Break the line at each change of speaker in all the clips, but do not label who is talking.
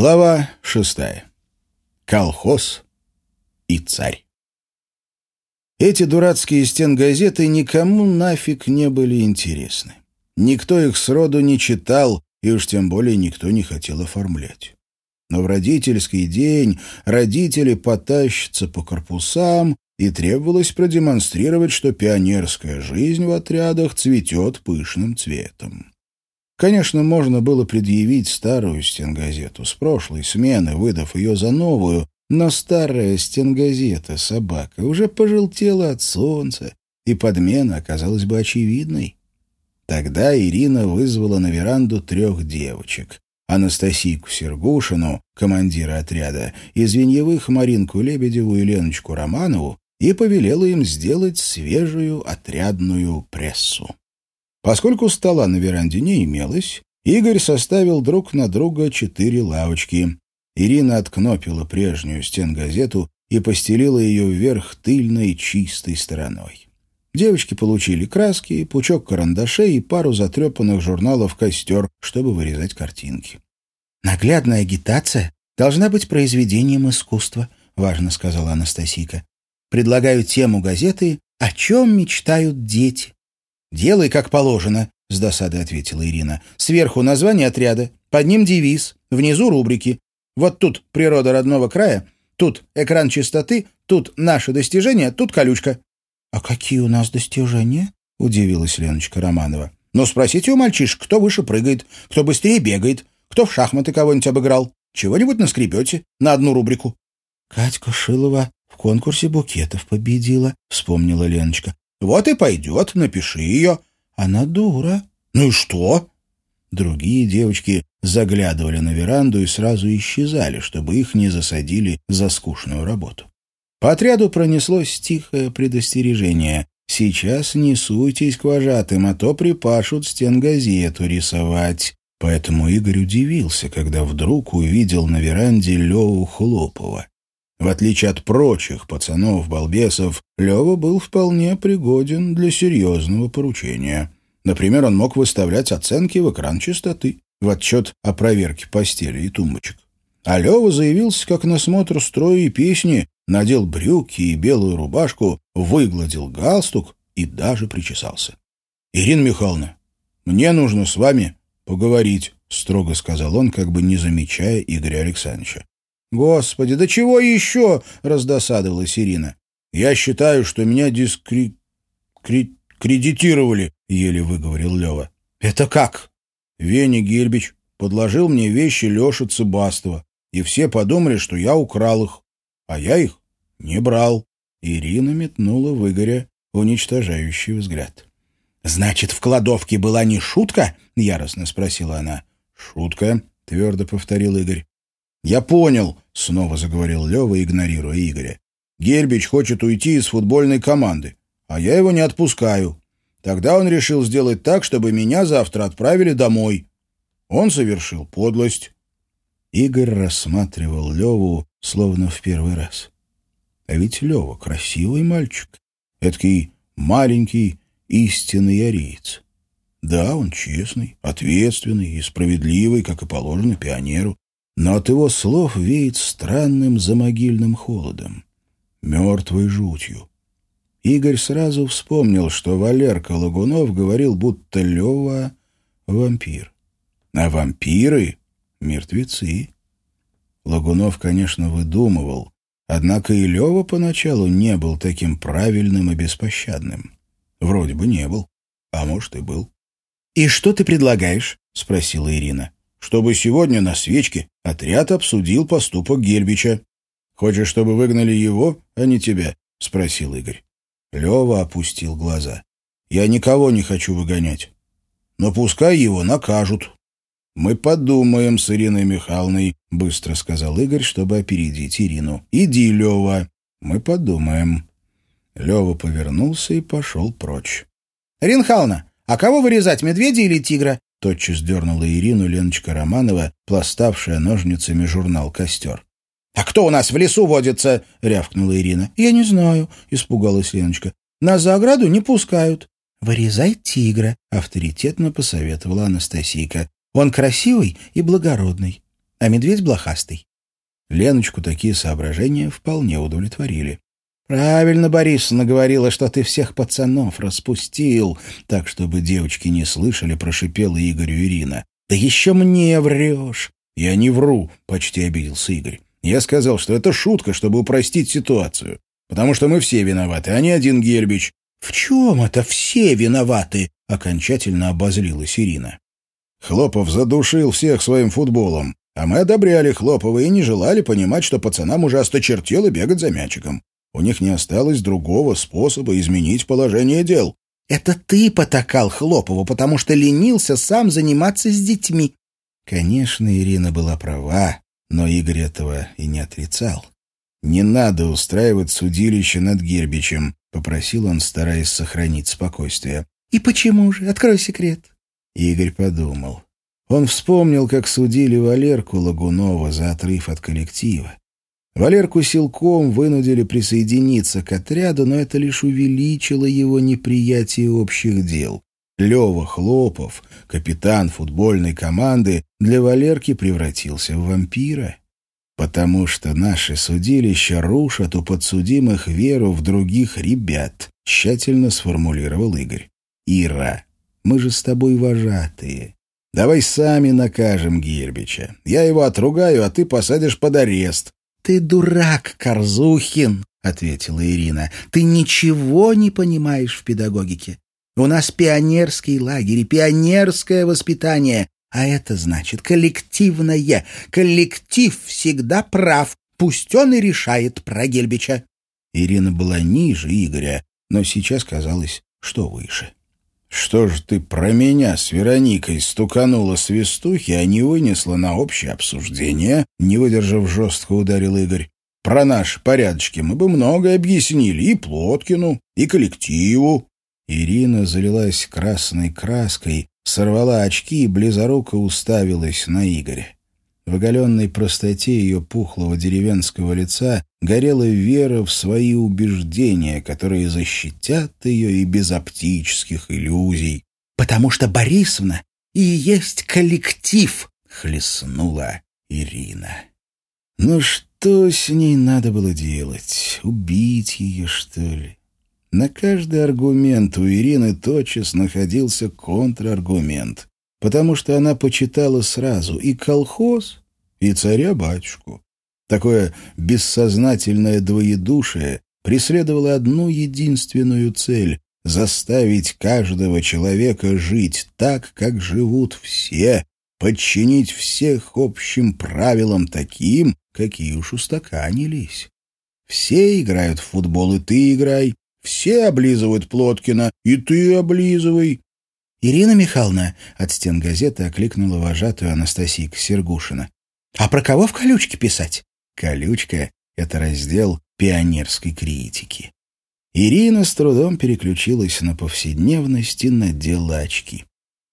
Глава шестая. Колхоз и царь. Эти дурацкие стенгазеты никому нафиг не были интересны. Никто их сроду не читал, и уж тем более никто не хотел оформлять. Но в родительский день родители потащатся по корпусам, и требовалось продемонстрировать, что пионерская жизнь в отрядах цветет пышным цветом. Конечно, можно было предъявить старую стенгазету с прошлой смены, выдав ее за новую, но старая стенгазета «Собака» уже пожелтела от солнца, и подмена оказалась бы очевидной. Тогда Ирина вызвала на веранду трех девочек. Анастасийку Сергушину, командира отряда, и Звеньевых Маринку Лебедеву и Леночку Романову, и повелела им сделать свежую отрядную прессу. Поскольку стола на веранде не имелось, Игорь составил друг на друга четыре лавочки. Ирина откнопила прежнюю стенгазету и постелила ее вверх тыльной чистой стороной. Девочки получили краски, пучок карандашей и пару затрепанных журналов «Костер», чтобы вырезать картинки.
«Наглядная агитация должна быть произведением искусства», — важно сказала Анастасийка. «Предлагаю тему газеты «О чем мечтают дети».
«Делай, как положено», — с досадой ответила Ирина. «Сверху название отряда, под ним девиз, внизу рубрики. Вот тут природа родного края, тут экран чистоты, тут наши достижения, тут колючка».
«А какие у нас достижения?» — удивилась Леночка Романова.
«Ну, спросите у мальчишек, кто выше прыгает, кто быстрее бегает, кто в шахматы кого-нибудь обыграл. Чего-нибудь наскребете на одну рубрику».
«Катька Шилова в конкурсе букетов победила», — вспомнила Леночка.
Вот и пойдет, напиши ее.
Она дура.
Ну и что?
Другие девочки заглядывали на веранду и сразу исчезали, чтобы их не засадили за скучную работу. По отряду пронеслось тихое предостережение. «Сейчас не суйтесь к вожатым, а то припашут стенгазету рисовать». Поэтому Игорь удивился, когда вдруг увидел на веранде Леву Хлопова. В отличие от прочих пацанов-балбесов, Лева был вполне пригоден для серьезного поручения. Например, он мог выставлять оценки в экран чистоты, в отчет о проверке постели и тумбочек. А Лева заявился как на смотр строя и песни, надел брюки и белую рубашку, выгладил галстук и даже причесался. «Ирина Михайловна, мне нужно с вами поговорить», — строго сказал он, как бы не замечая Игоря Александровича.
«Господи, да чего еще?» — раздосадовалась Ирина. «Я считаю, что меня дискри... Кри... кредитировали», — еле выговорил Лева.
«Это как?»
Веня Гельбич подложил мне вещи Леши Цыбастова, и все подумали, что я украл их, а я их не брал.
Ирина метнула в Игоря уничтожающий взгляд.
«Значит, в кладовке была не шутка?» — яростно спросила она.
«Шутка», — твердо повторил Игорь.
«Я понял», — снова заговорил Лева, игнорируя Игоря. «Гербич хочет уйти из футбольной команды, а я его не отпускаю. Тогда он решил сделать так, чтобы меня завтра отправили домой. Он совершил подлость».
Игорь рассматривал Леву словно в первый раз. А ведь Лева красивый мальчик, эдакий маленький истинный ариец. Да, он честный, ответственный и справедливый, как и положено пионеру но от его слов веет странным замогильным холодом, мертвой жутью. Игорь сразу вспомнил, что Валерка Лагунов говорил, будто Лева — вампир. А вампиры — мертвецы. Лагунов, конечно, выдумывал, однако и Лева поначалу не был таким правильным и беспощадным. Вроде бы не был, а может и был.
«И что ты предлагаешь?» — спросила Ирина чтобы сегодня на свечке отряд обсудил поступок Гельбича. Хочешь, чтобы выгнали его, а не тебя? — спросил Игорь. Лева опустил глаза. Я никого не хочу выгонять. Но пускай его накажут. Мы подумаем с Ириной Михайловной, — быстро сказал Игорь, чтобы опередить Ирину. Иди, Лева, мы подумаем. Лева повернулся и пошел прочь. — Ринхална, а кого вырезать, медведя или тигра? Тотчас дернула Ирину Леночка Романова, пластавшая ножницами журнал «Костер». «А кто у нас в лесу водится?» — рявкнула Ирина.
«Я не знаю», — испугалась Леночка. «Нас за ограду не пускают».
«Вырезай тигра», — авторитетно посоветовала Анастасийка. «Он красивый и благородный».
а медведь блохастый.
Леночку такие соображения вполне удовлетворили.
«Правильно Борисовна говорила, что ты всех пацанов распустил», так, чтобы девочки не слышали, прошипела Игорю Ирина. «Да еще мне врешь!»
«Я не вру», — почти обиделся Игорь. «Я сказал, что это шутка, чтобы упростить ситуацию. Потому что мы все виноваты, а не один Гербич».
«В чем это все виноваты?» — окончательно обозлилась Ирина.
Хлопов задушил всех своим футболом, а мы одобряли Хлопова и не желали понимать, что пацанам уже осточертело бегать за мячиком. У них не осталось другого способа изменить положение дел.
«Это ты потакал Хлопову, потому что ленился сам заниматься с детьми».
Конечно, Ирина была права, но Игорь этого и не отрицал. «Не надо устраивать судилище над Гербичем», — попросил он, стараясь сохранить спокойствие.
«И почему же? Открой секрет».
Игорь подумал. Он вспомнил, как судили Валерку Лагунова за отрыв от коллектива. Валерку силком вынудили присоединиться к отряду, но это лишь увеличило его неприятие общих дел. Лева Хлопов, капитан футбольной команды, для Валерки превратился в вампира. Потому что наши судилища рушат у подсудимых веру в других ребят, тщательно сформулировал Игорь. Ира, мы же с тобой вожатые. Давай сами накажем Гербича. Я его отругаю, а ты посадишь под арест.
«Ты дурак, Корзухин!» — ответила Ирина. «Ты ничего не понимаешь в педагогике. У нас пионерский лагерь пионерское воспитание, а это значит коллективное. Коллектив всегда прав, пусть он и решает про Гельбича».
Ирина была ниже Игоря, но сейчас казалось, что выше. «Что ж ты про меня с Вероникой стуканула свистухи, а не вынесла на общее обсуждение?» Не выдержав, жестко ударил Игорь. «Про наши порядочки мы бы многое объяснили и Плоткину, и коллективу». Ирина залилась красной краской, сорвала очки и близоруко уставилась на Игоря. В оголенной простоте ее пухлого деревенского лица горела вера в свои убеждения, которые защитят ее и без оптических иллюзий.
«Потому что Борисовна и есть коллектив!»
— хлестнула Ирина. Ну что с ней надо было делать? Убить ее, что ли? На каждый аргумент у Ирины тотчас находился контраргумент потому что она почитала сразу и колхоз, и царя-батюшку. Такое бессознательное двоедушие преследовало одну единственную цель — заставить каждого человека жить так, как живут все, подчинить всех общим правилам таким, какие уж устаканились. Все играют в футбол, и ты играй. Все облизывают Плоткина, и ты облизывай.
«Ирина Михайловна», — от стен газеты окликнула вожатую Анастасийка Сергушина. «А про кого в колючке писать?»
«Колючка» — это раздел пионерской критики. Ирина с трудом переключилась на повседневность и надела очки.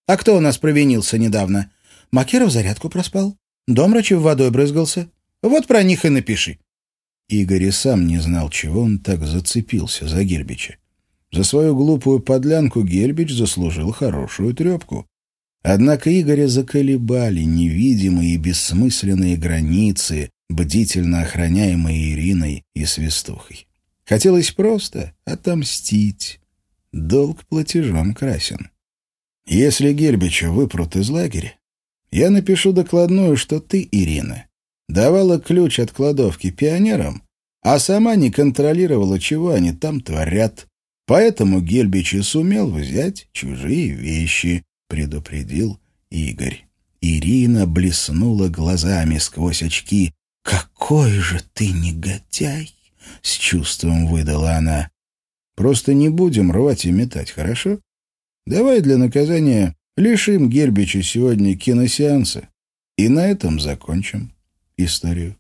«А кто у нас провинился недавно? Макеров зарядку проспал. Домрачев водой брызгался. Вот про них и напиши».
Игорь и сам не знал, чего он так зацепился за Гербича. За свою глупую подлянку Гельбич заслужил хорошую трепку. Однако Игоря заколебали невидимые и бессмысленные границы, бдительно охраняемые Ириной и Свистухой. Хотелось просто отомстить. Долг платежом красен. Если Гельбича выпрут из лагеря, я напишу докладную, что ты, Ирина, давала ключ от кладовки пионерам, а сама не контролировала, чего они там творят, Поэтому Гельбич и сумел взять чужие вещи, предупредил Игорь. Ирина блеснула глазами сквозь очки. «Какой же ты негодяй!» — с чувством выдала она. «Просто не будем рвать и метать, хорошо? Давай для наказания лишим Гельбича сегодня киносеанса, и на этом закончим историю».